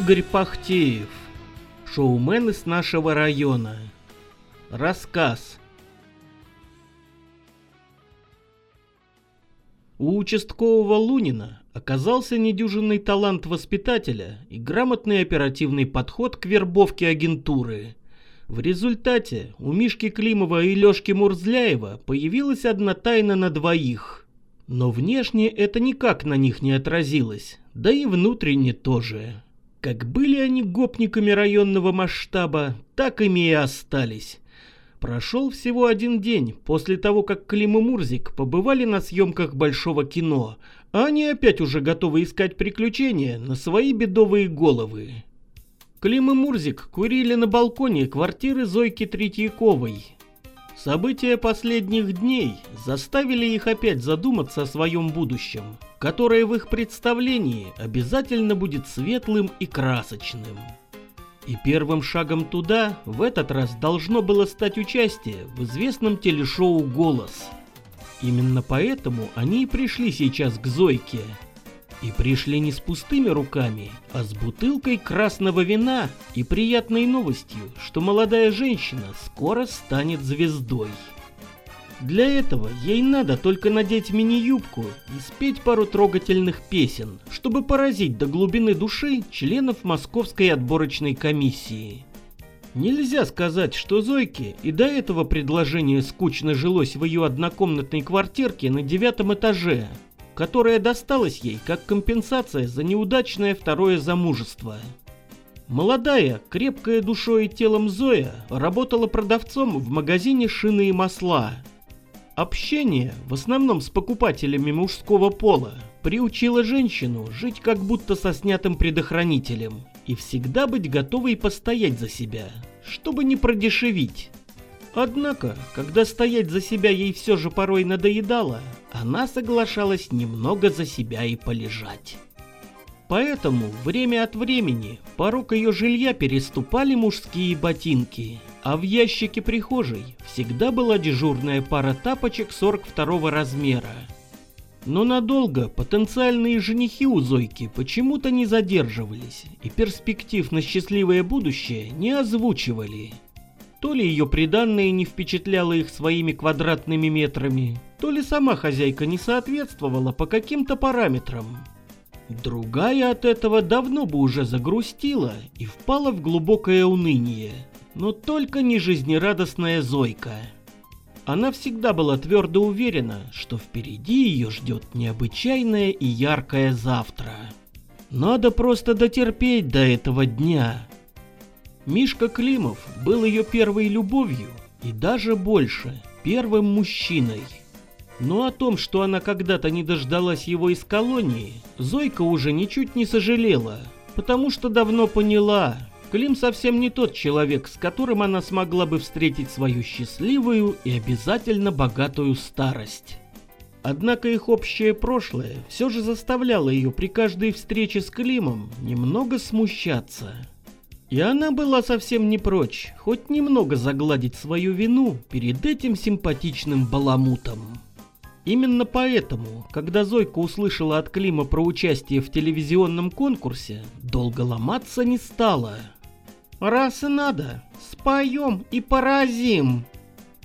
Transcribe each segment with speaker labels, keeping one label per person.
Speaker 1: Игорь Пахтеев, шоумен из нашего района. Рассказ. У участкового Лунина оказался недюжинный талант воспитателя и грамотный оперативный подход к вербовке агентуры. В результате у Мишки Климова и Лёшки Мурзляева появилась одна тайна на двоих. Но внешне это никак на них не отразилось, да и внутренне тоже. Как были они гопниками районного масштаба, так ими и остались. Прошел всего один день после того, как Клим и Мурзик побывали на съемках большого кино, а они опять уже готовы искать приключения на свои бедовые головы. Клим и Мурзик курили на балконе квартиры Зойки Третьяковой. События последних дней заставили их опять задуматься о своем будущем, которое в их представлении обязательно будет светлым и красочным. И первым шагом туда в этот раз должно было стать участие в известном телешоу «Голос». Именно поэтому они и пришли сейчас к Зойке. И пришли не с пустыми руками, а с бутылкой красного вина и приятной новостью, что молодая женщина скоро станет звездой. Для этого ей надо только надеть мини-юбку и спеть пару трогательных песен, чтобы поразить до глубины души членов московской отборочной комиссии. Нельзя сказать, что Зойке и до этого предложение скучно жилось в ее однокомнатной квартирке на девятом этаже, которая досталась ей как компенсация за неудачное второе замужество. Молодая, крепкая душой и телом Зоя работала продавцом в магазине шины и масла – Общение, в основном с покупателями мужского пола, приучило женщину жить как будто со снятым предохранителем и всегда быть готовой постоять за себя, чтобы не продешевить. Однако, когда стоять за себя ей все же порой надоедало, она соглашалась немного за себя и полежать. Поэтому время от времени порог ее жилья переступали мужские ботинки – а в ящике прихожей всегда была дежурная пара тапочек 42 размера. Но надолго потенциальные женихи у Зойки почему-то не задерживались и перспектив на счастливое будущее не озвучивали. То ли ее приданное не впечатляло их своими квадратными метрами, то ли сама хозяйка не соответствовала по каким-то параметрам. Другая от этого давно бы уже загрустила и впала в глубокое уныние – но только не жизнерадостная Зойка. Она всегда была твердо уверена, что впереди ее ждет необычайное и яркое завтра. Надо просто дотерпеть до этого дня. Мишка Климов был ее первой любовью и даже больше, первым мужчиной. Но о том, что она когда-то не дождалась его из колонии, Зойка уже ничуть не сожалела, потому что давно поняла, Клим совсем не тот человек, с которым она смогла бы встретить свою счастливую и обязательно богатую старость. Однако их общее прошлое все же заставляло ее при каждой встрече с Климом немного смущаться. И она была совсем не прочь, хоть немного загладить свою вину перед этим симпатичным баламутом. Именно поэтому, когда Зойка услышала от Клима про участие в телевизионном конкурсе, долго ломаться не стала – Раз и надо, споем и поразим.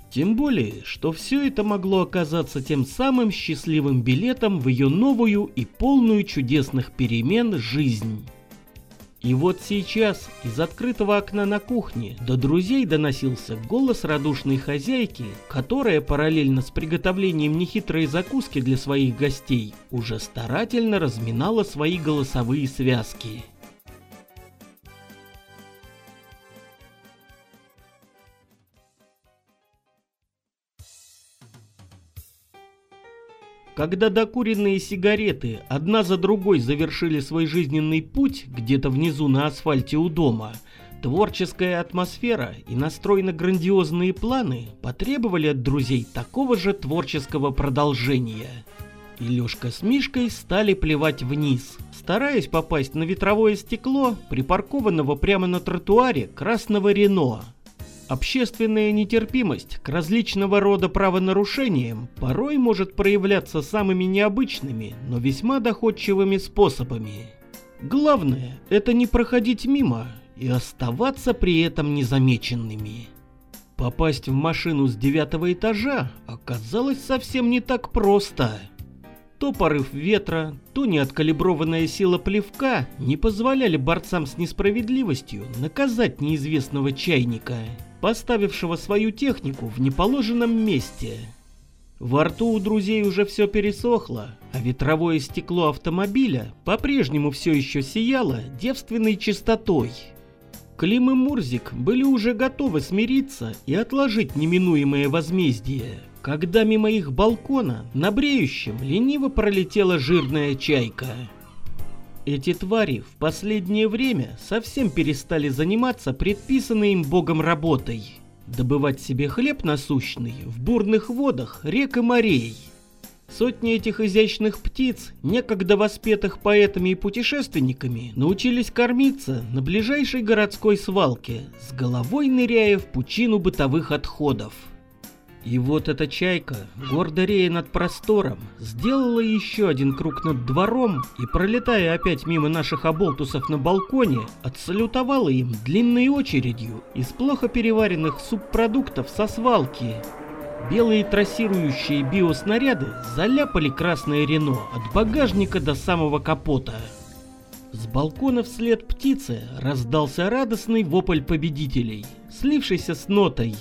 Speaker 1: Тем более, что все это могло оказаться тем самым счастливым билетом в ее новую и полную чудесных перемен жизнь. И вот сейчас из открытого окна на кухне до друзей доносился голос радушной хозяйки, которая параллельно с приготовлением нехитрой закуски для своих гостей уже старательно разминала свои голосовые связки. Когда докуренные сигареты одна за другой завершили свой жизненный путь где-то внизу на асфальте у дома, творческая атмосфера и настрой на грандиозные планы потребовали от друзей такого же творческого продолжения. И Лёшка с Мишкой стали плевать вниз, стараясь попасть на ветровое стекло, припаркованного прямо на тротуаре красного Рено. Общественная нетерпимость к различного рода правонарушениям порой может проявляться самыми необычными, но весьма доходчивыми способами. Главное – это не проходить мимо и оставаться при этом незамеченными. Попасть в машину с девятого этажа оказалось совсем не так просто. То порыв ветра, то неоткалиброванная сила плевка не позволяли борцам с несправедливостью наказать неизвестного чайника, поставившего свою технику в неположенном месте. Во рту у друзей уже все пересохло, а ветровое стекло автомобиля по-прежнему все еще сияло девственной чистотой. Клим и Мурзик были уже готовы смириться и отложить неминуемое возмездие, когда мимо их балкона на бреющем лениво пролетела жирная чайка. Эти твари в последнее время совсем перестали заниматься предписанной им богом работой – добывать себе хлеб насущный в бурных водах рек и морей – Сотни этих изящных птиц, некогда воспетых поэтами и путешественниками, научились кормиться на ближайшей городской свалке, с головой ныряя в пучину бытовых отходов. И вот эта чайка, гордо рея над простором, сделала еще один круг над двором и, пролетая опять мимо наших оболтусов на балконе, отсалютовала им длинной очередью из плохо переваренных субпродуктов со свалки. Белые трассирующие биоснаряды заляпали красное Рено от багажника до самого капота. С балкона вслед птицы раздался радостный вопль победителей, слившийся с нотой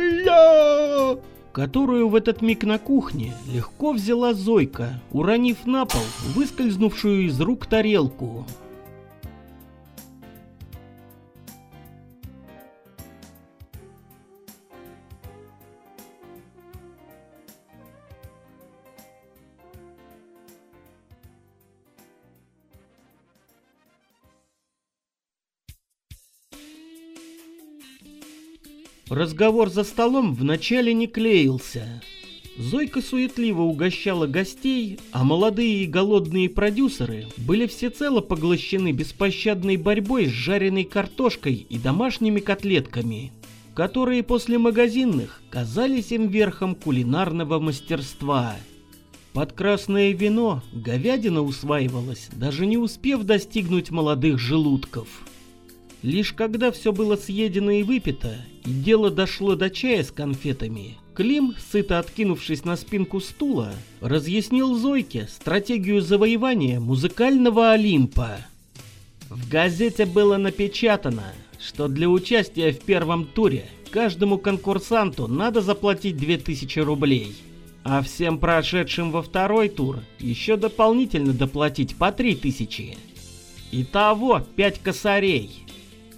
Speaker 1: «Бля!», которую в этот миг на кухне легко взяла Зойка, уронив на пол выскользнувшую из рук тарелку. Разговор за столом вначале не клеился. Зойка суетливо угощала гостей, а молодые и голодные продюсеры были всецело поглощены беспощадной борьбой с жареной картошкой и домашними котлетками, которые после магазинных казались им верхом кулинарного мастерства. Под красное вино говядина усваивалась, даже не успев достигнуть молодых желудков. Лишь когда все было съедено и выпито, и дело дошло до чая с конфетами, Клим, сыто откинувшись на спинку стула, разъяснил Зойке стратегию завоевания музыкального Олимпа. В газете было напечатано, что для участия в первом туре каждому конкурсанту надо заплатить 2000 рублей, а всем прошедшим во второй тур еще дополнительно доплатить по 3000. Итого 5 косарей.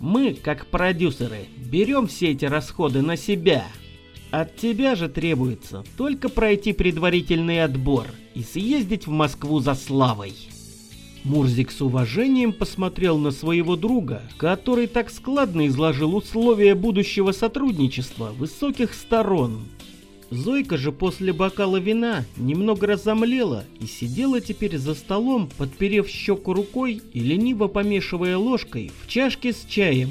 Speaker 1: Мы, как продюсеры, берем все эти расходы на себя. От тебя же требуется только пройти предварительный отбор и съездить в Москву за славой. Мурзик с уважением посмотрел на своего друга, который так складно изложил условия будущего сотрудничества высоких сторон. Зойка же после бокала вина немного разомлела и сидела теперь за столом, подперев щеку рукой и лениво помешивая ложкой в чашке с чаем.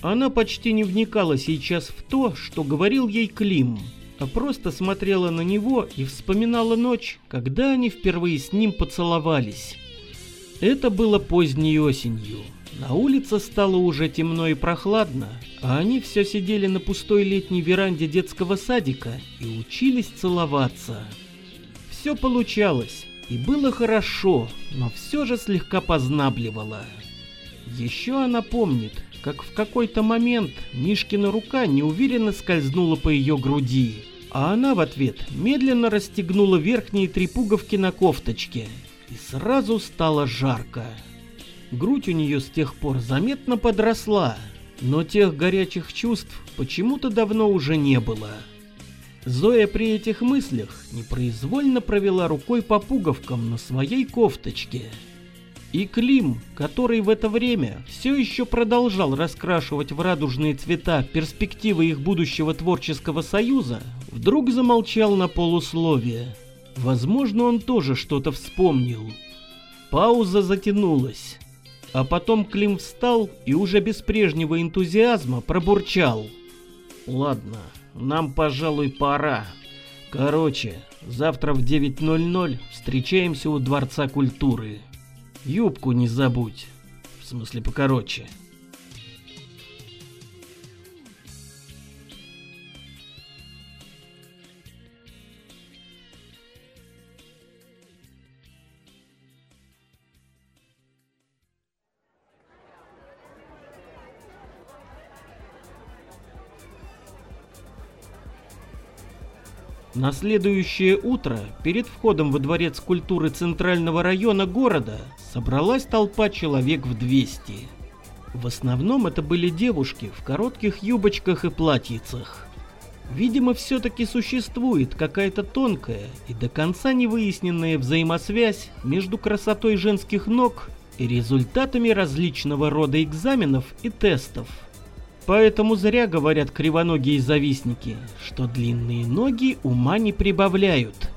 Speaker 1: Она почти не вникала сейчас в то, что говорил ей Клим, а просто смотрела на него и вспоминала ночь, когда они впервые с ним поцеловались. Это было поздней осенью. На улице стало уже темно и прохладно, а они все сидели на пустой летней веранде детского садика и учились целоваться. Все получалось, и было хорошо, но все же слегка познабливало. Еще она помнит, как в какой-то момент Мишкина рука неуверенно скользнула по ее груди, а она в ответ медленно расстегнула верхние три пуговки на кофточке, и сразу стало жарко. Грудь у нее с тех пор заметно подросла, но тех горячих чувств почему-то давно уже не было. Зоя при этих мыслях непроизвольно провела рукой по пуговкам на своей кофточке. И Клим, который в это время все еще продолжал раскрашивать в радужные цвета перспективы их будущего творческого союза, вдруг замолчал на полусловие. Возможно, он тоже что-то вспомнил. Пауза затянулась. А потом Клим встал и уже без прежнего энтузиазма пробурчал. «Ладно, нам, пожалуй, пора. Короче, завтра в 9.00 встречаемся у Дворца культуры». Юбку не забудь. В смысле покороче. На следующее утро, перед входом во дворец культуры центрального района города, собралась толпа человек в 200. В основном это были девушки в коротких юбочках и платьицах. Видимо, все-таки существует какая-то тонкая и до конца не выясненная взаимосвязь между красотой женских ног и результатами различного рода экзаменов и тестов. Поэтому зря говорят кривоногие завистники, что длинные ноги ума не прибавляют.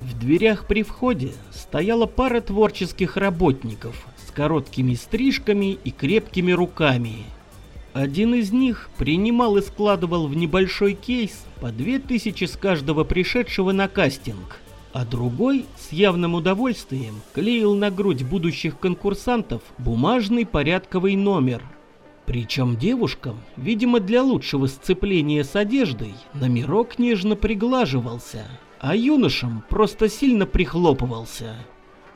Speaker 1: В дверях при входе стояла пара творческих работников с короткими стрижками и крепкими руками. Один из них принимал и складывал в небольшой кейс по две тысячи с каждого пришедшего на кастинг, а другой с явным удовольствием клеил на грудь будущих конкурсантов бумажный порядковый номер – причем девушкам, видимо для лучшего сцепления с одеждой, номерок нежно приглаживался, а юношам просто сильно прихлопывался.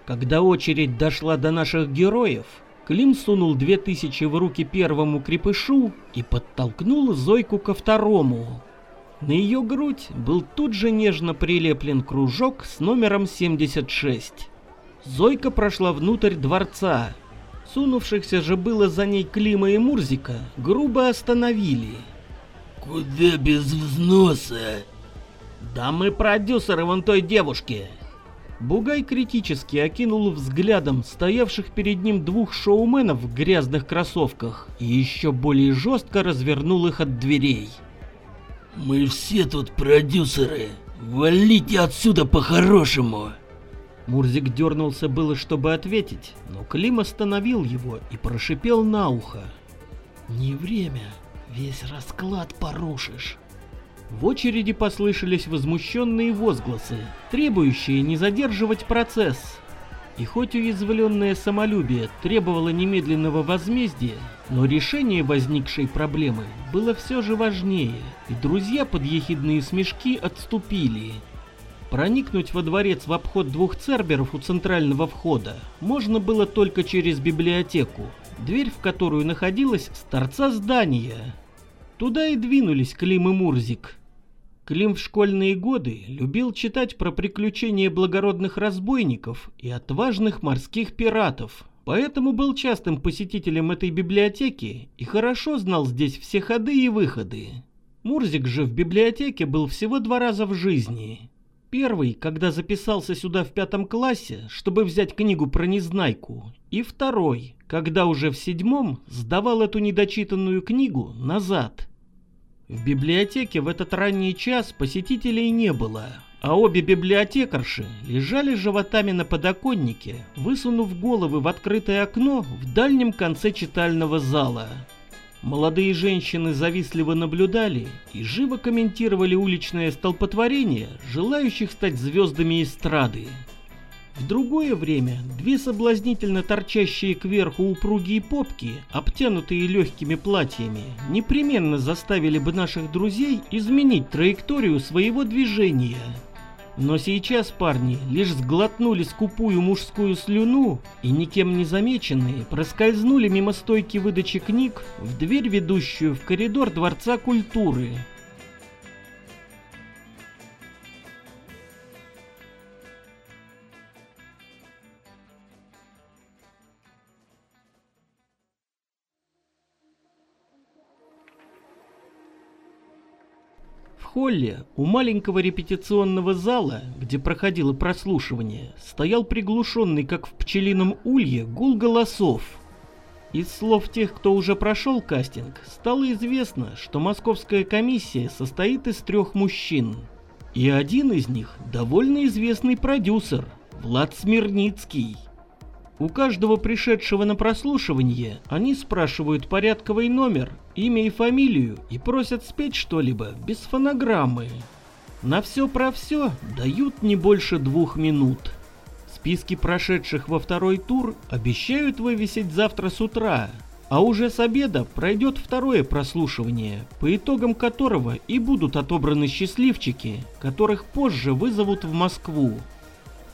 Speaker 1: Когда очередь дошла до наших героев, Клим сунул две тысячи в руки первому крепышу и подтолкнул Зойку ко второму. На ее грудь был тут же нежно прилеплен кружок с номером 76. Зойка прошла внутрь дворца, Сунувшихся же было за ней Клима и Мурзика грубо остановили.
Speaker 2: «Куда без взноса?»
Speaker 1: «Да мы продюсеры вон той девушки!» Бугай критически окинул взглядом стоявших перед ним двух шоуменов в грязных кроссовках и еще более жестко развернул их от дверей.
Speaker 2: «Мы все тут продюсеры. Валите отсюда по-хорошему!»
Speaker 1: Мурзик дернулся было, чтобы ответить, но Клим остановил его и прошипел на ухо. «Не время, весь расклад порушишь». В очереди послышались возмущенные возгласы, требующие не задерживать процесс. И хоть уязвленное самолюбие требовало немедленного возмездия, но решение возникшей проблемы было все же важнее, и друзья под ехидные смешки отступили. Проникнуть во дворец в обход двух церберов у центрального входа можно было только через библиотеку, дверь в которую находилась с торца здания. Туда и двинулись Клим и Мурзик. Клим в школьные годы любил читать про приключения благородных разбойников и отважных морских пиратов, поэтому был частым посетителем этой библиотеки и хорошо знал здесь все ходы и выходы. Мурзик же в библиотеке был всего два раза в жизни, Первый, когда записался сюда в пятом классе, чтобы взять книгу про Незнайку. И второй, когда уже в седьмом сдавал эту недочитанную книгу назад. В библиотеке в этот ранний час посетителей не было, а обе библиотекарши лежали животами на подоконнике, высунув головы в открытое окно в дальнем конце читального зала. Молодые женщины завистливо наблюдали и живо комментировали уличное столпотворение желающих стать звездами эстрады. В другое время две соблазнительно торчащие кверху упругие попки, обтянутые легкими платьями, непременно заставили бы наших друзей изменить траекторию своего движения – но сейчас парни лишь сглотнули скупую мужскую слюну и никем не замеченные проскользнули мимо стойки выдачи книг в дверь, ведущую в коридор Дворца культуры. Холле у маленького репетиционного зала, где проходило прослушивание, стоял приглушенный, как в пчелином улье, гул голосов. Из слов тех, кто уже прошел кастинг, стало известно, что московская комиссия состоит из трех мужчин. И один из них довольно известный продюсер, Влад Смирницкий. У каждого пришедшего на прослушивание они спрашивают порядковый номер, имя и фамилию и просят спеть что-либо без фонограммы. На все про все дают не больше двух минут. Списки прошедших во второй тур обещают вывесить завтра с утра, а уже с обеда пройдет второе прослушивание, по итогам которого и будут отобраны счастливчики, которых позже вызовут в Москву.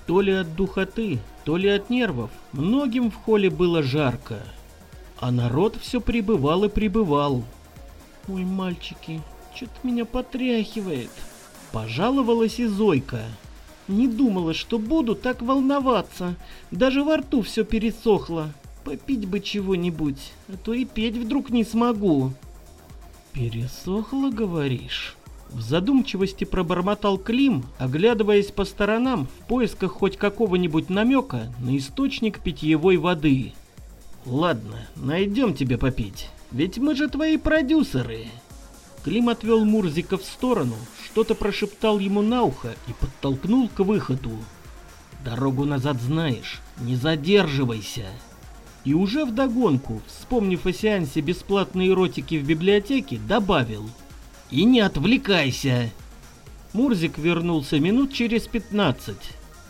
Speaker 1: То ли от духоты, то ли от нервов, многим в холле было жарко. А народ все прибывал и прибывал. «Ой, мальчики, что-то меня потряхивает», — пожаловалась и Зойка. «Не думала, что буду так волноваться, даже во рту все пересохло». Попить бы чего-нибудь, а то и петь вдруг не смогу. Пересохло, говоришь? В задумчивости пробормотал Клим, оглядываясь по сторонам в поисках хоть какого-нибудь намека на источник питьевой воды. Ладно, найдем тебе попить, ведь мы же твои продюсеры. Клим отвел Мурзика в сторону, что-то прошептал ему на ухо и подтолкнул к выходу. Дорогу назад знаешь, не задерживайся. И уже вдогонку, вспомнив о сеансе бесплатной эротики в библиотеке, добавил «И не отвлекайся!» Мурзик вернулся минут через 15.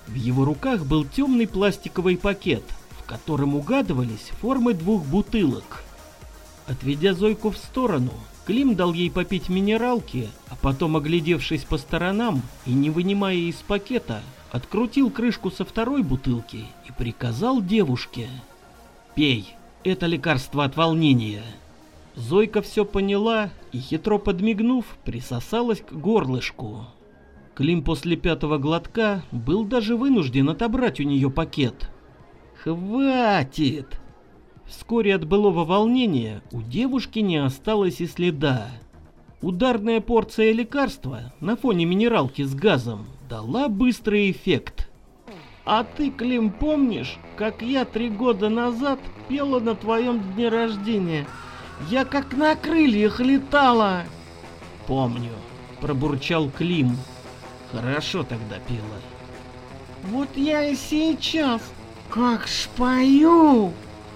Speaker 1: В его руках был темный пластиковый пакет, в котором угадывались формы двух бутылок. Отведя Зойку в сторону, Клим дал ей попить минералки, а потом, оглядевшись по сторонам и не вынимая из пакета, открутил крышку со второй бутылки и приказал девушке Пей, это лекарство от волнения. Зойка все поняла и, хитро подмигнув, присосалась к горлышку. Клим после пятого глотка был даже вынужден отобрать у нее пакет. «Хватит!» Вскоре от былого волнения у девушки не осталось и следа. Ударная порция лекарства на фоне минералки с газом дала быстрый эффект. А ты, Клим, помнишь, как я три года назад пела на твоем дне рождения? Я как на крыльях летала. Помню, пробурчал Клим. Хорошо тогда пела. Вот я и сейчас как шпою.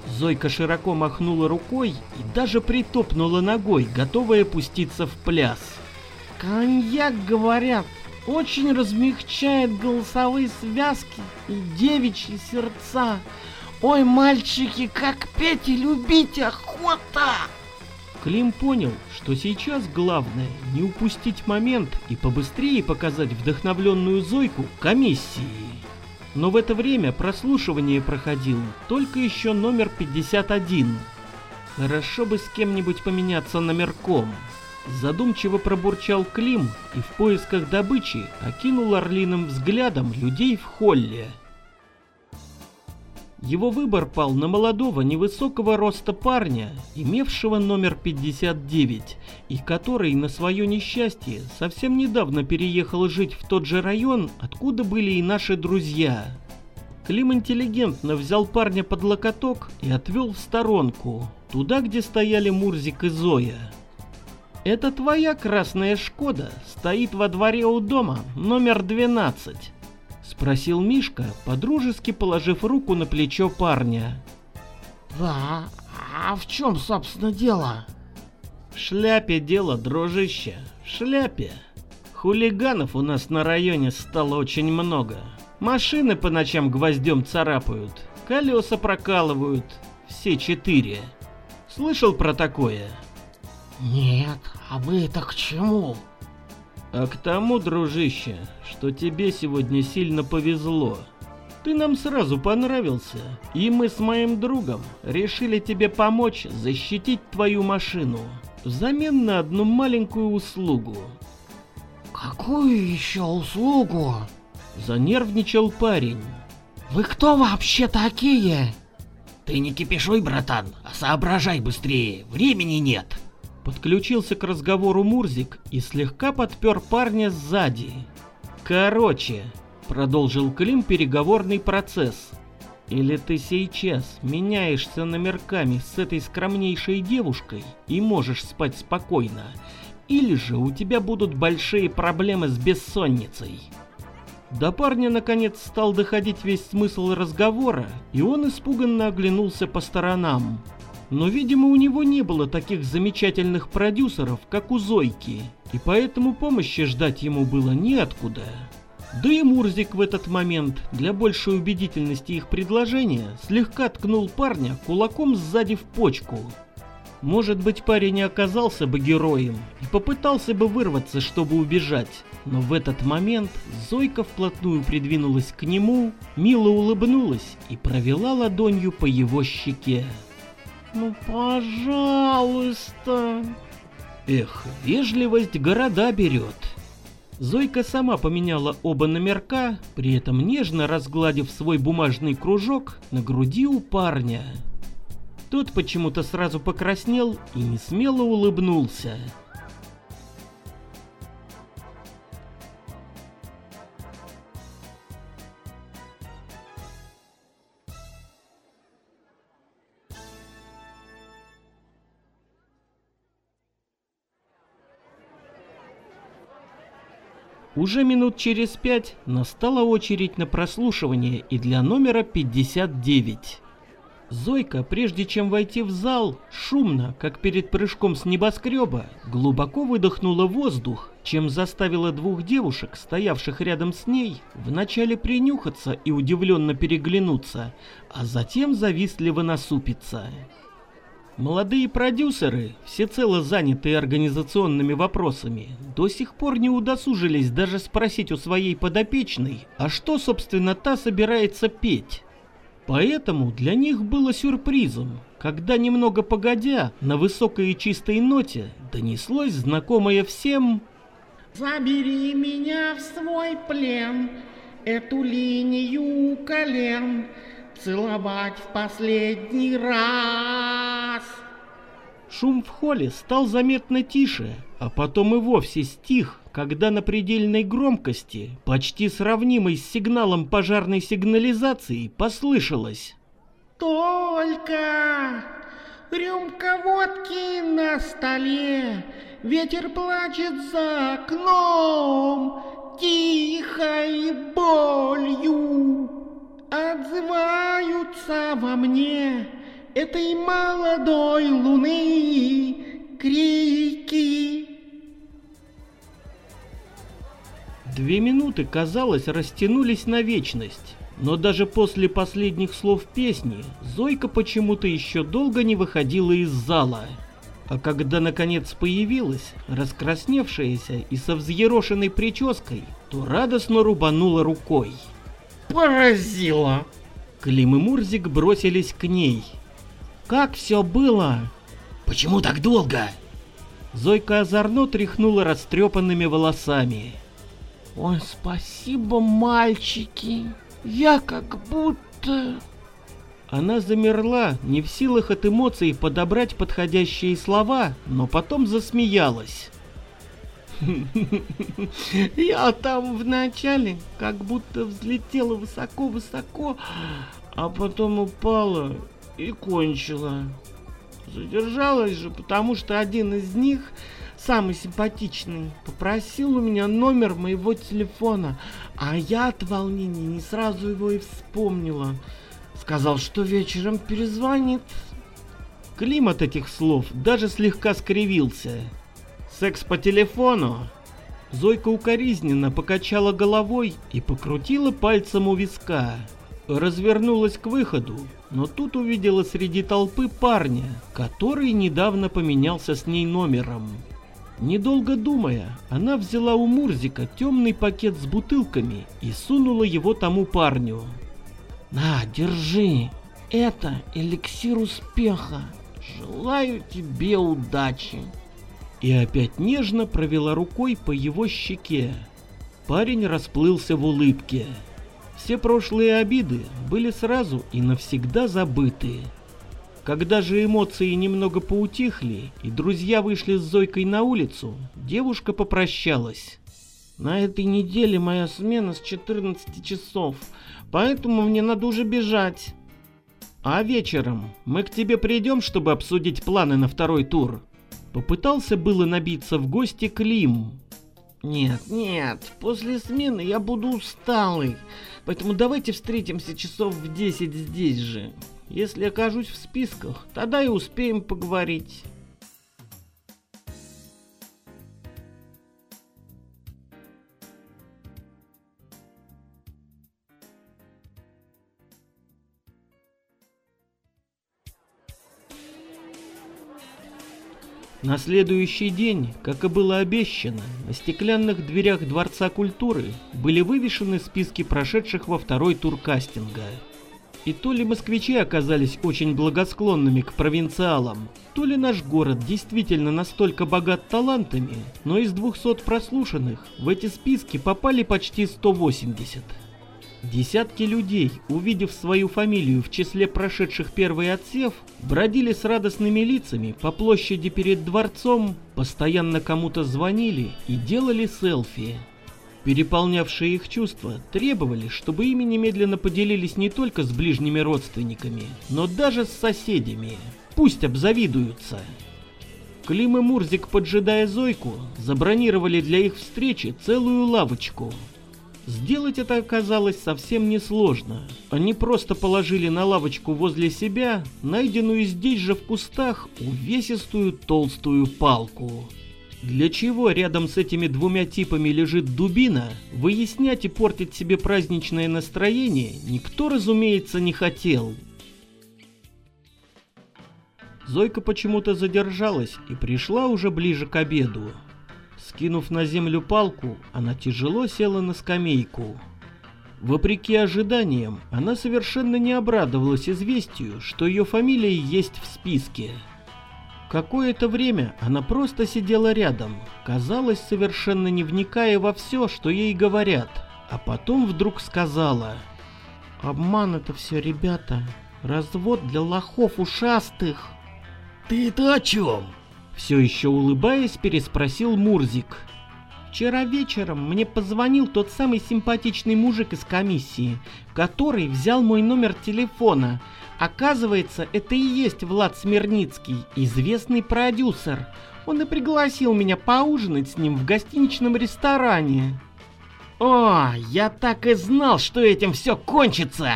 Speaker 1: Зойка широко махнула рукой и даже притопнула ногой, готовая пуститься в пляс. Коньяк, говорят, очень размягчает голосовые связки и девичьи сердца. Ой, мальчики, как петь и любить охота! Клим понял, что сейчас главное не упустить момент и побыстрее показать вдохновленную Зойку комиссии. Но в это время прослушивание проходил только еще номер 51. Хорошо бы с кем-нибудь поменяться номерком. Задумчиво пробурчал Клим и в поисках добычи окинул орлиным взглядом людей в холле. Его выбор пал на молодого невысокого роста парня, имевшего номер 59, и который на свое несчастье совсем недавно переехал жить в тот же район, откуда были и наши друзья. Клим интеллигентно взял парня под локоток и отвел в сторонку, туда, где стояли Мурзик и Зоя. Это твоя красная Шкода стоит во дворе у дома, номер 12. Спросил Мишка, подружески положив руку на плечо парня.
Speaker 3: Да, а в чем, собственно, дело?
Speaker 1: В шляпе дело, дружище, в шляпе. Хулиганов у нас на районе стало очень много. Машины по ночам гвоздем царапают, колеса прокалывают, все четыре. Слышал про такое?
Speaker 3: Нет, а вы это к чему?
Speaker 1: А к тому, дружище, что тебе сегодня сильно повезло. Ты нам сразу понравился, и мы с моим другом решили тебе помочь защитить твою машину взамен на одну маленькую услугу.
Speaker 3: Какую еще услугу?
Speaker 1: Занервничал парень.
Speaker 3: Вы кто вообще такие?
Speaker 2: Ты не кипишуй, братан, а соображай быстрее, времени нет.
Speaker 1: Подключился к разговору Мурзик и слегка подпер парня сзади. «Короче», — продолжил Клим переговорный процесс, «или ты сейчас меняешься номерками с этой скромнейшей девушкой и можешь спать спокойно, или же у тебя будут большие проблемы с бессонницей». До парня наконец стал доходить весь смысл разговора, и он испуганно оглянулся по сторонам. Но, видимо, у него не было таких замечательных продюсеров, как у Зойки, и поэтому помощи ждать ему было неоткуда. Да и Мурзик в этот момент, для большей убедительности их предложения, слегка ткнул парня кулаком сзади в почку. Может быть, парень не оказался бы героем и попытался бы вырваться, чтобы убежать. Но в этот момент Зойка вплотную придвинулась к нему, мило улыбнулась и провела ладонью по его щеке.
Speaker 3: «Ну, пожалуйста!»
Speaker 1: Эх, вежливость города берет. Зойка сама поменяла оба номерка, при этом нежно разгладив свой бумажный кружок на груди у парня. Тот почему-то сразу покраснел и не смело улыбнулся. Уже минут через пять настала очередь на прослушивание и для номера 59. Зойка, прежде чем войти в зал, шумно, как перед прыжком с небоскреба, глубоко выдохнула воздух, чем заставила двух девушек, стоявших рядом с ней, вначале принюхаться и удивленно переглянуться, а затем завистливо насупиться. Молодые продюсеры, всецело занятые организационными вопросами, до сих пор не удосужились даже спросить у своей подопечной, а что, собственно, та собирается петь. Поэтому для них было сюрпризом, когда немного погодя, на высокой и чистой ноте донеслось знакомое всем
Speaker 3: «Забери меня в свой плен, эту линию колен, целовать в последний раз».
Speaker 1: Шум в холле стал заметно тише, а потом и вовсе стих, когда на предельной громкости, почти сравнимой с сигналом пожарной сигнализации, послышалось.
Speaker 3: «Только рюмка водки на столе, ветер плачет за окном, тихой болью отзываются во мне этой молодой луны крики.
Speaker 1: Две минуты, казалось, растянулись на вечность. Но даже после последних слов песни Зойка почему-то еще долго не выходила из зала. А когда наконец появилась, раскрасневшаяся и со взъерошенной прической, то радостно рубанула рукой.
Speaker 3: Поразило.
Speaker 1: Клим и Мурзик бросились к ней. Как все было?
Speaker 2: Почему так долго?
Speaker 1: Зойка озорно тряхнула растрепанными волосами.
Speaker 3: Ой, спасибо, мальчики. Я как будто...
Speaker 1: Она замерла, не в силах от эмоций подобрать подходящие слова, но потом засмеялась.
Speaker 3: Я там вначале как будто взлетела высоко-высоко, а потом упала и кончила. Задержалась же, потому что один из них, самый симпатичный, попросил у меня номер моего телефона, а я от волнения не сразу его и вспомнила. Сказал, что вечером перезвонит.
Speaker 1: Клим от этих слов даже слегка скривился. Секс по телефону? Зойка укоризненно покачала головой и покрутила пальцем у виска. Развернулась к выходу, но тут увидела среди толпы парня, который недавно поменялся с ней номером. Недолго думая, она взяла у Мурзика темный пакет с бутылками и сунула его тому парню.
Speaker 3: «На, держи, это эликсир успеха. Желаю тебе удачи!»
Speaker 1: И опять нежно провела рукой по его щеке. Парень расплылся в улыбке. Все прошлые обиды были сразу и навсегда забыты. Когда же эмоции немного поутихли, и друзья вышли с Зойкой на улицу, девушка попрощалась.
Speaker 3: На этой неделе моя смена с 14 часов, поэтому мне надо уже бежать.
Speaker 1: А вечером мы к тебе придем, чтобы обсудить планы на второй тур. Попытался было набиться в гости Клим.
Speaker 3: Нет, нет, после смены я буду усталый, поэтому давайте встретимся часов в 10 здесь же. Если окажусь в списках, тогда и успеем поговорить.
Speaker 1: На следующий день, как и было обещано, на стеклянных дверях Дворца культуры были вывешены списки прошедших во второй тур кастинга. И то ли москвичи оказались очень благосклонными к провинциалам, то ли наш город действительно настолько богат талантами, но из 200 прослушанных в эти списки попали почти 180. Десятки людей, увидев свою фамилию в числе прошедших первый отсев, бродили с радостными лицами по площади перед дворцом, постоянно кому-то звонили и делали селфи. Переполнявшие их чувства требовали, чтобы ими немедленно поделились не только с ближними родственниками, но даже с соседями. Пусть обзавидуются. Клим и Мурзик, поджидая Зойку, забронировали для их встречи целую лавочку – Сделать это оказалось совсем несложно. Они просто положили на лавочку возле себя найденную здесь же в кустах увесистую толстую палку. Для чего рядом с этими двумя типами лежит дубина, выяснять и портить себе праздничное настроение никто, разумеется, не хотел. Зойка почему-то задержалась и пришла уже ближе к обеду. Скинув на землю палку, она тяжело села на скамейку. Вопреки ожиданиям, она совершенно не обрадовалась известию, что ее фамилия есть в списке. Какое-то время она просто сидела рядом, казалось, совершенно не вникая во все, что ей говорят, а потом вдруг сказала «Обман это все, ребята, развод для лохов ушастых».
Speaker 2: «Ты это о чем?»
Speaker 1: Все еще улыбаясь, переспросил Мурзик. Вчера вечером мне позвонил тот самый симпатичный мужик из комиссии, который взял мой номер телефона. Оказывается, это и есть Влад Смирницкий, известный продюсер. Он и пригласил меня поужинать с ним в гостиничном ресторане.
Speaker 2: «О, я так и знал, что этим все кончится!»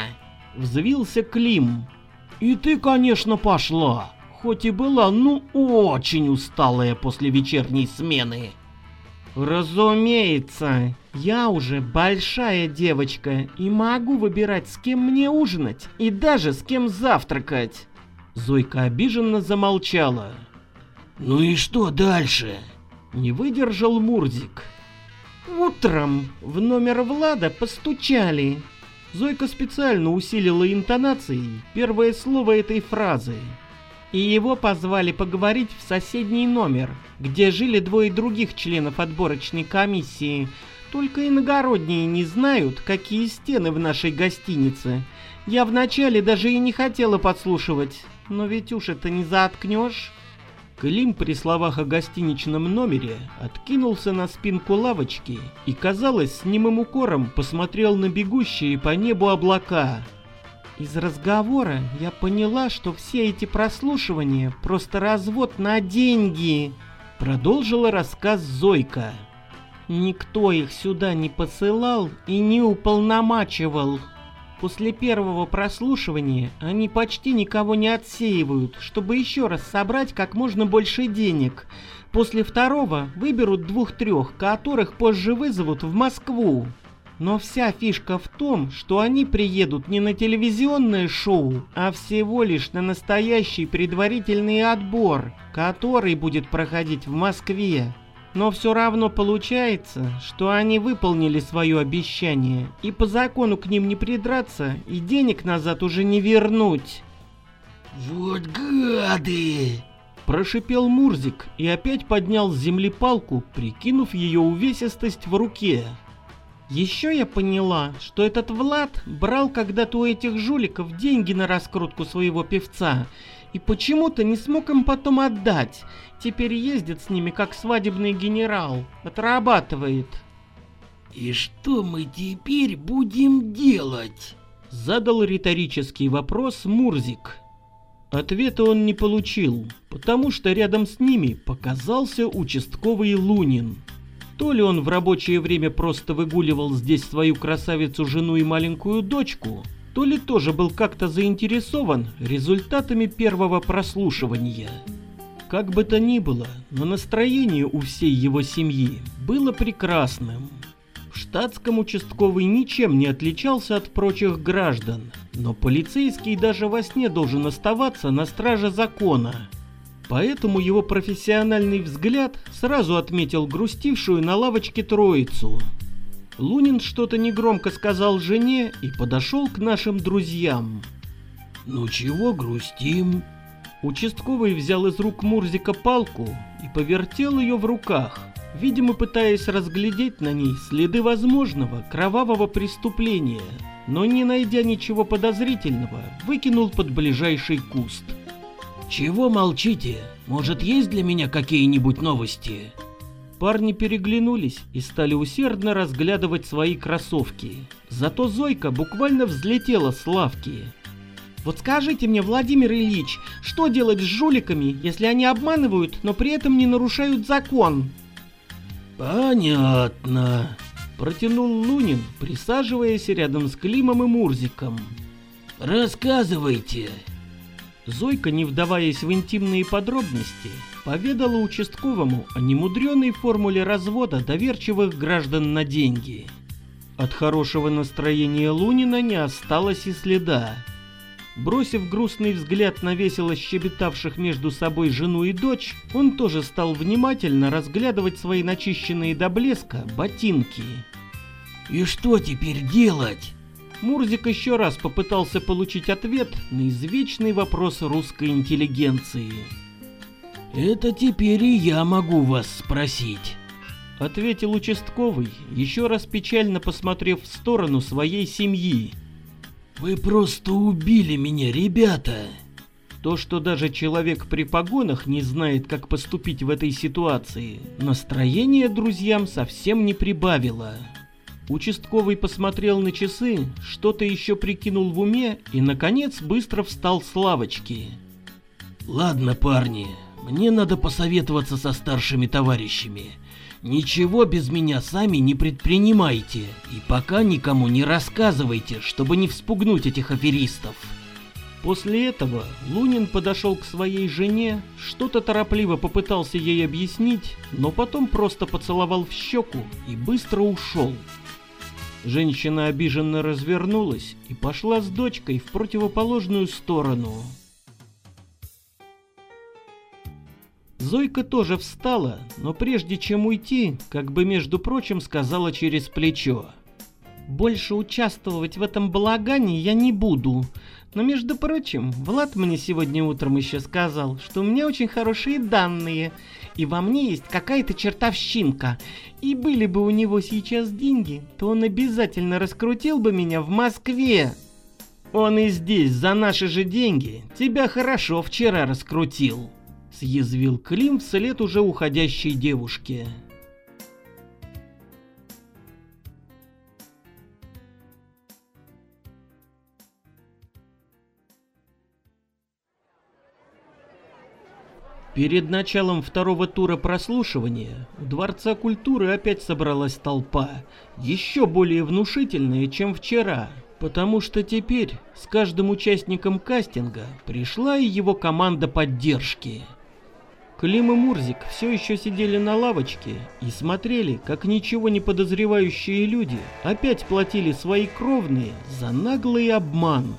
Speaker 1: Взвился Клим. «И ты, конечно, пошла!» Хоть и была, ну, очень усталая после вечерней смены. Разумеется, я уже большая девочка и могу выбирать, с кем мне ужинать и даже с кем завтракать. Зойка обиженно замолчала.
Speaker 2: Ну и что дальше?
Speaker 1: Не выдержал Мурзик. Утром в номер Влада постучали. Зойка специально усилила интонацией первое слово этой фразы и его позвали поговорить в соседний номер, где жили двое других членов отборочной комиссии. Только иногородние не знают, какие стены в нашей гостинице. Я вначале даже и не хотела подслушивать, но ведь уж это не заткнешь. Клим при словах о гостиничном номере откинулся на спинку лавочки и, казалось, с немым укором посмотрел на бегущие по небу облака. Из разговора я поняла, что все эти прослушивания просто развод на деньги. Продолжила рассказ Зойка. Никто их сюда не посылал и не уполномачивал. После первого прослушивания они почти никого не отсеивают, чтобы еще раз собрать как можно больше денег. После второго выберут двух-трех, которых позже вызовут в Москву. Но вся фишка в том, что они приедут не на телевизионное шоу, а всего лишь на настоящий предварительный отбор, который будет проходить в Москве. Но все равно получается, что они выполнили свое обещание, и по закону к ним не придраться, и денег назад уже не вернуть.
Speaker 2: «Вот гады!»
Speaker 1: Прошипел Мурзик и опять поднял с земли палку, прикинув ее увесистость в руке. Еще я поняла, что этот Влад брал когда-то у этих жуликов деньги на раскрутку своего певца и почему-то не смог им потом отдать. Теперь ездит с ними как свадебный генерал, отрабатывает.
Speaker 2: «И что мы теперь будем делать?»
Speaker 1: Задал риторический вопрос Мурзик. Ответа он не получил, потому что рядом с ними показался участковый Лунин. То ли он в рабочее время просто выгуливал здесь свою красавицу жену и маленькую дочку, то ли тоже был как-то заинтересован результатами первого прослушивания. Как бы то ни было, но настроение у всей его семьи было прекрасным. В штатском участковый ничем не отличался от прочих граждан, но полицейский даже во сне должен оставаться на страже закона. Поэтому его профессиональный взгляд сразу отметил грустившую на лавочке троицу. Лунин что-то негромко сказал жене и подошел к нашим друзьям.
Speaker 2: «Ну чего грустим?»
Speaker 1: Участковый взял из рук Мурзика палку и повертел ее в руках, видимо пытаясь разглядеть на ней следы возможного кровавого преступления, но не найдя ничего подозрительного, выкинул под ближайший куст.
Speaker 2: «Чего молчите? Может, есть для меня какие-нибудь новости?»
Speaker 1: Парни переглянулись и стали усердно разглядывать свои кроссовки. Зато Зойка буквально взлетела с лавки.
Speaker 3: Вот скажите мне, Владимир Ильич, что делать с жуликами, если они обманывают, но при этом не нарушают закон?
Speaker 2: Понятно.
Speaker 1: Протянул Лунин, присаживаясь рядом с Климом и Мурзиком.
Speaker 2: Рассказывайте.
Speaker 1: Зойка, не вдаваясь в интимные подробности, поведала участковому о немудреной формуле развода доверчивых граждан на деньги. От хорошего настроения Лунина не осталось и следа. Бросив грустный взгляд на весело щебетавших между собой жену и дочь, он тоже стал внимательно разглядывать свои начищенные до блеска ботинки.
Speaker 2: «И что теперь делать?»
Speaker 1: Мурзик еще раз попытался получить ответ на извечный вопрос русской интеллигенции.
Speaker 2: «Это теперь и я могу вас спросить», —
Speaker 1: ответил участковый, еще раз печально посмотрев в сторону своей семьи.
Speaker 2: «Вы просто убили меня, ребята!»
Speaker 1: То, что даже человек при погонах не знает, как поступить в этой ситуации, настроение друзьям совсем не прибавило. Участковый посмотрел на часы, что-то еще прикинул в уме и, наконец, быстро встал с лавочки.
Speaker 2: «Ладно, парни, мне надо посоветоваться со старшими товарищами. Ничего без меня сами не предпринимайте и пока никому не рассказывайте, чтобы не вспугнуть этих аферистов.
Speaker 1: После этого Лунин подошел к своей жене, что-то торопливо попытался ей объяснить, но потом просто поцеловал в щеку и быстро ушел. Женщина обиженно развернулась и пошла с дочкой в противоположную сторону. Зойка тоже встала, но прежде чем уйти, как бы между прочим сказала через плечо. «Больше участвовать в этом балагане я не буду. Но между прочим, Влад мне сегодня утром еще сказал, что у меня очень хорошие данные, и во мне есть какая-то чертовщинка. И были бы у него сейчас деньги, то он обязательно раскрутил бы меня в Москве». «Он и здесь за наши же деньги тебя хорошо вчера раскрутил», съязвил Клим вслед уже уходящей девушке. Перед началом второго тура прослушивания у Дворца культуры опять собралась толпа, еще более внушительная, чем вчера, потому что теперь с каждым участником кастинга пришла и его команда поддержки. Клим и Мурзик все еще сидели на лавочке и смотрели, как ничего не подозревающие люди опять платили свои кровные за наглый обман.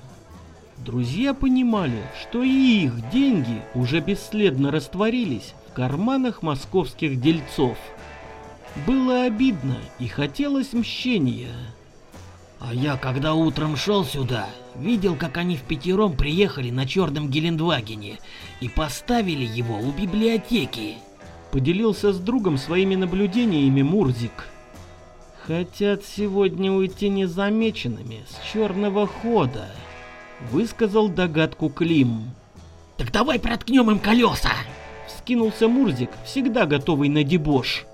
Speaker 1: Друзья понимали, что и их деньги уже бесследно растворились в карманах московских дельцов. Было обидно и хотелось мщения.
Speaker 2: А я, когда утром шел сюда, видел, как они в пятером приехали на черном Гелендвагене и поставили его у библиотеки.
Speaker 1: Поделился с другом своими наблюдениями Мурзик. Хотят сегодня уйти незамеченными с черного хода, высказал догадку Клим.
Speaker 2: Так давай проткнем им колеса!
Speaker 1: Вскинулся Мурзик, всегда готовый на дебош.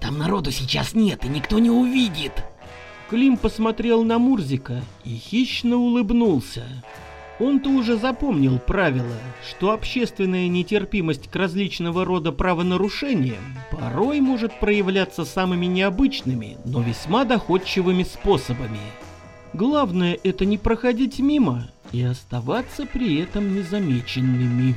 Speaker 2: Там народу сейчас нет и никто не увидит.
Speaker 1: Клим посмотрел на Мурзика и хищно улыбнулся. Он-то уже запомнил правило, что общественная нетерпимость к различного рода правонарушениям порой может проявляться самыми необычными, но весьма доходчивыми способами. Главное это не проходить мимо и оставаться при этом незамеченными.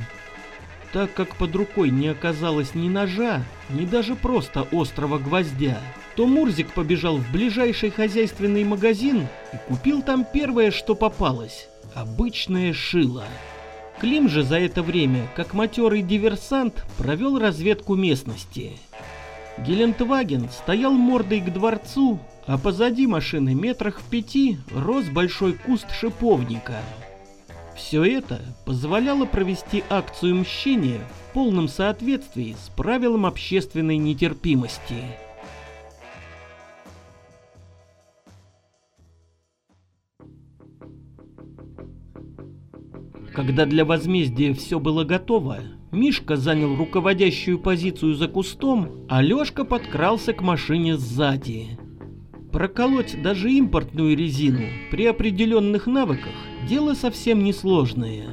Speaker 1: Так как под рукой не оказалось ни ножа, ни даже просто острого гвоздя, то Мурзик побежал в ближайший хозяйственный магазин и купил там первое, что попалось – обычное шило. Клим же за это время, как матерый диверсант, провел разведку местности. Гелендваген стоял мордой к дворцу, а позади машины метрах в пяти рос большой куст шиповника. Все это позволяло провести акцию мщения в полном соответствии с правилом общественной нетерпимости. Когда для возмездия все было готово, Мишка занял руководящую позицию за кустом, а Лёшка подкрался к машине сзади. Проколоть даже импортную резину при определенных навыках – дело совсем несложное.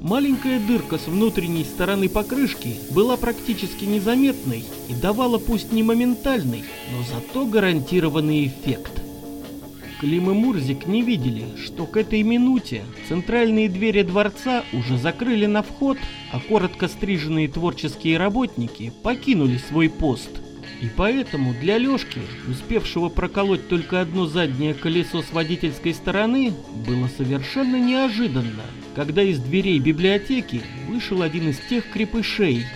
Speaker 1: Маленькая дырка с внутренней стороны покрышки была практически незаметной и давала пусть не моментальный, но зато гарантированный эффект. Клим и Мурзик не видели, что к этой минуте центральные двери дворца уже закрыли на вход, а коротко стриженные творческие работники покинули свой пост. И поэтому для Лёшки, успевшего проколоть только одно заднее колесо с водительской стороны, было совершенно неожиданно, когда из дверей библиотеки вышел один из тех крепышей.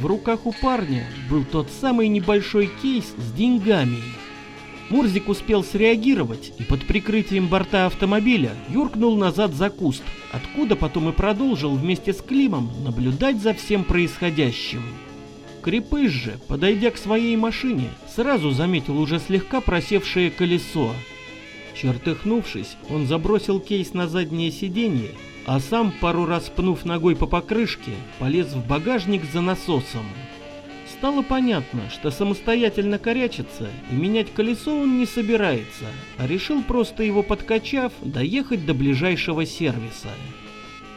Speaker 1: В руках у парня был тот самый небольшой кейс с деньгами – Мурзик успел среагировать и под прикрытием борта автомобиля юркнул назад за куст, откуда потом и продолжил вместе с Климом наблюдать за всем происходящим. Крепыш же, подойдя к своей машине, сразу заметил уже слегка просевшее колесо. Чертыхнувшись, он забросил кейс на заднее сиденье, а сам, пару раз пнув ногой по покрышке, полез в багажник за насосом. Стало понятно, что самостоятельно корячиться и менять колесо он не собирается, а решил просто его подкачав доехать до ближайшего сервиса.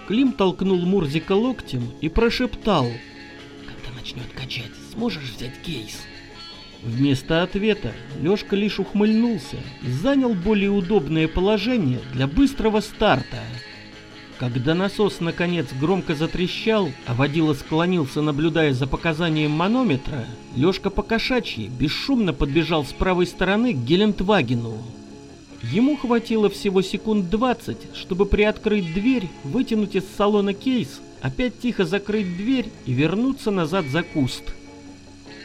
Speaker 1: Клим толкнул Мурзика локтем и прошептал
Speaker 2: «Когда начнет качать, сможешь взять кейс?»
Speaker 1: Вместо ответа Лёшка лишь ухмыльнулся и занял более удобное положение для быстрого старта – когда насос наконец громко затрещал, а водила склонился, наблюдая за показанием манометра, Лёшка покошачьи бесшумно подбежал с правой стороны к Гелендвагену. Ему хватило всего секунд 20, чтобы приоткрыть дверь, вытянуть из салона кейс, опять тихо закрыть дверь и вернуться назад за куст.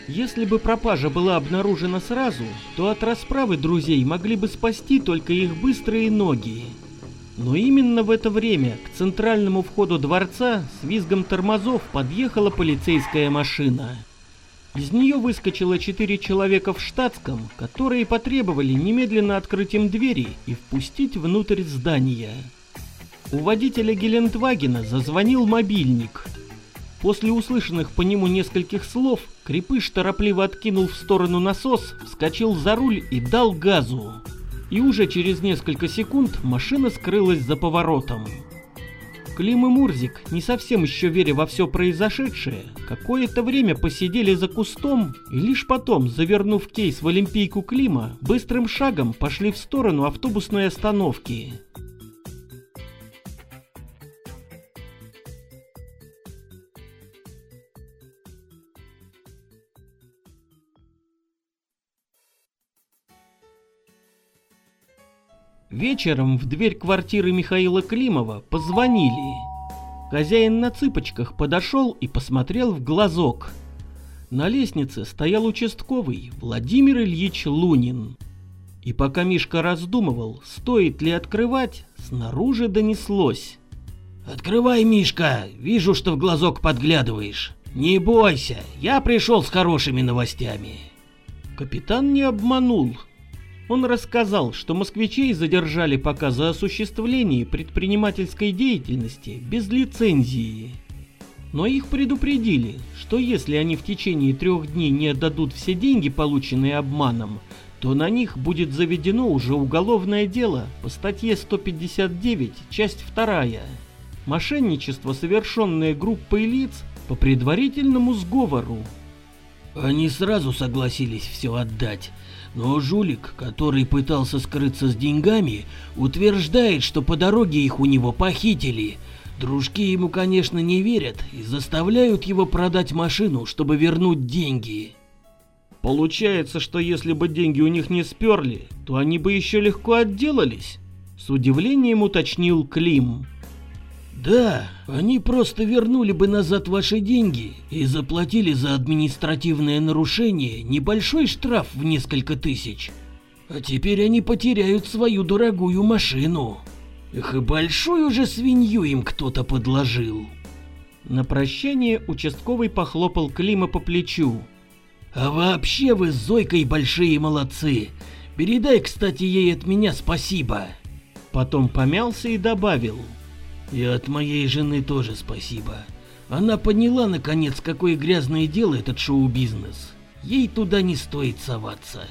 Speaker 1: Если бы пропажа была обнаружена сразу, то от расправы друзей могли бы спасти только их быстрые ноги. Но именно в это время к центральному входу дворца с визгом тормозов подъехала полицейская машина. Из нее выскочило четыре человека в штатском, которые потребовали немедленно открыть им двери и впустить внутрь здания. У водителя Гелендвагена зазвонил мобильник. После услышанных по нему нескольких слов, крепыш торопливо откинул в сторону насос, вскочил за руль и дал газу и уже через несколько секунд машина скрылась за поворотом. Клим и Мурзик, не совсем еще веря во все произошедшее, какое-то время посидели за кустом и лишь потом, завернув кейс в Олимпийку Клима, быстрым шагом пошли в сторону автобусной остановки. Вечером в дверь квартиры Михаила Климова позвонили. Хозяин на цыпочках подошел и посмотрел в глазок. На лестнице стоял участковый Владимир Ильич Лунин. И пока Мишка раздумывал, стоит ли открывать, снаружи донеслось.
Speaker 2: «Открывай, Мишка, вижу, что в глазок подглядываешь. Не бойся, я пришел с хорошими новостями».
Speaker 1: Капитан не обманул. Он рассказал, что москвичей задержали пока за осуществление предпринимательской деятельности без лицензии. Но их предупредили, что если они в течение трех дней не отдадут все деньги, полученные обманом, то на них будет заведено уже уголовное дело по статье 159, часть 2. Мошенничество, совершенное группой лиц по предварительному сговору.
Speaker 2: Они сразу согласились все отдать, но жулик, который пытался скрыться с деньгами, утверждает, что по дороге их у него похитили. Дружки ему, конечно, не верят и заставляют его продать машину, чтобы вернуть деньги.
Speaker 1: Получается, что если бы деньги у них не сперли, то они бы еще легко отделались? С удивлением уточнил Клим.
Speaker 2: Да, они просто вернули бы назад ваши деньги и заплатили за административное нарушение небольшой штраф в несколько тысяч. А теперь они потеряют свою дорогую машину. Эх, и большую же свинью им кто-то подложил.
Speaker 1: На прощание участковый похлопал Клима по плечу.
Speaker 2: А вообще вы с Зойкой большие молодцы. Передай, кстати, ей от меня спасибо.
Speaker 1: Потом помялся и добавил.
Speaker 2: И от моей жены тоже спасибо. Она поняла, наконец, какое грязное дело этот шоу-бизнес. Ей туда не стоит соваться.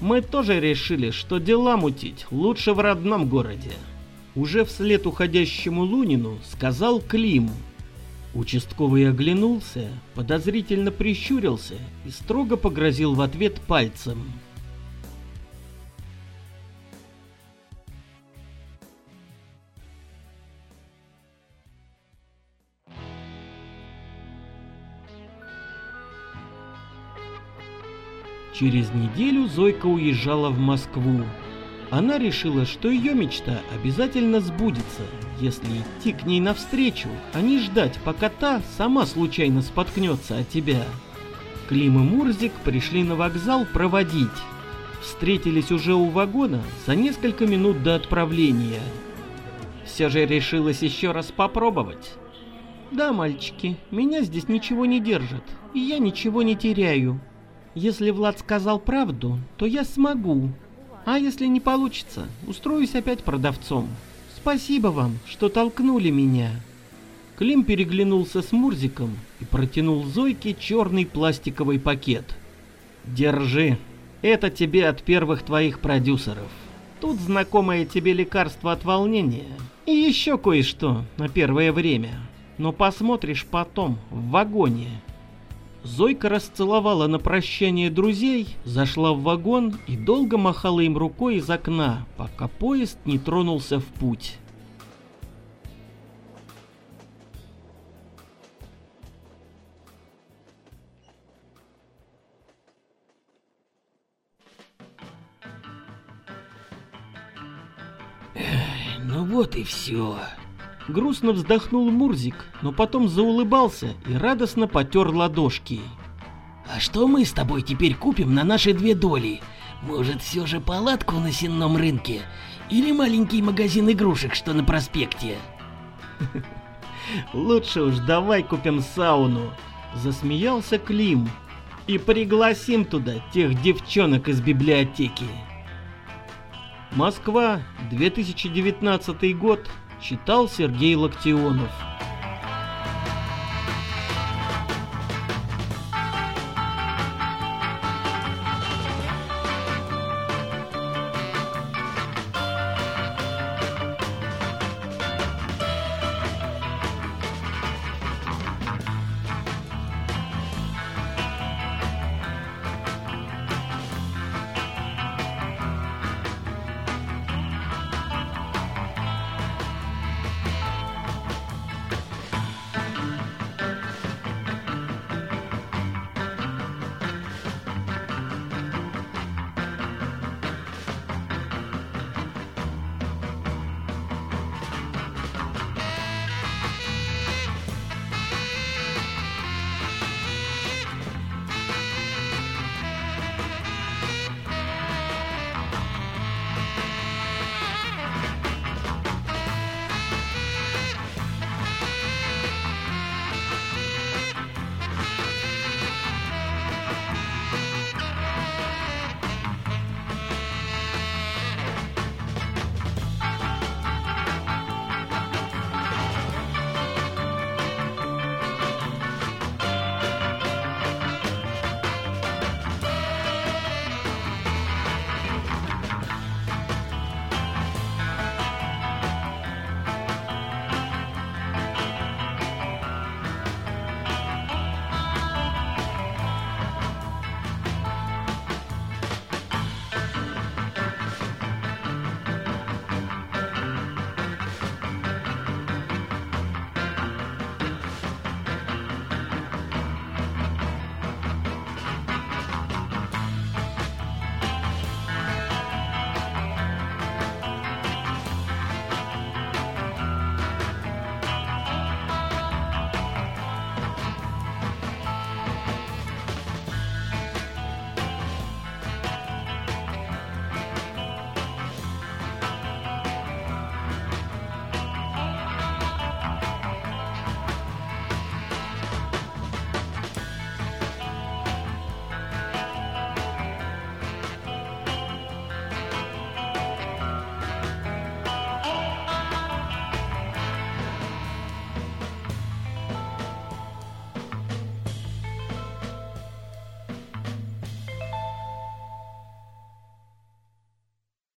Speaker 1: Мы тоже решили, что дела мутить лучше в родном городе. Уже вслед уходящему Лунину сказал Клим. Участковый оглянулся, подозрительно прищурился и строго погрозил в ответ пальцем. Через неделю Зойка уезжала в Москву. Она решила, что ее мечта обязательно сбудется, если идти к ней навстречу, а не ждать, пока та сама случайно споткнется от тебя. Клим и Мурзик пришли на вокзал проводить. Встретились уже у вагона за несколько минут до отправления. Все же решилась еще раз попробовать. Да, мальчики, меня здесь ничего не держит, и я ничего не теряю. Если Влад сказал правду, то я смогу. А если не получится, устроюсь опять продавцом. Спасибо вам, что толкнули меня. Клим переглянулся с Мурзиком и протянул Зойке черный пластиковый пакет. Держи, это тебе от первых твоих продюсеров. Тут знакомое тебе лекарство от волнения. И еще кое-что на первое время. Но посмотришь потом, в вагоне. Зойка расцеловала на прощание друзей, зашла в вагон и долго махала им рукой из окна, пока поезд не тронулся в путь.
Speaker 2: Ну вот и все.
Speaker 1: Грустно вздохнул Мурзик, но потом заулыбался и радостно потер ладошки.
Speaker 2: А что мы с тобой теперь купим на наши две доли? Может, все же палатку на сенном рынке? Или маленький магазин игрушек, что на проспекте?
Speaker 1: Лучше уж давай купим сауну, засмеялся Клим. И пригласим туда тех девчонок из библиотеки. Москва, 2019 год, читал Сергей Локтионов.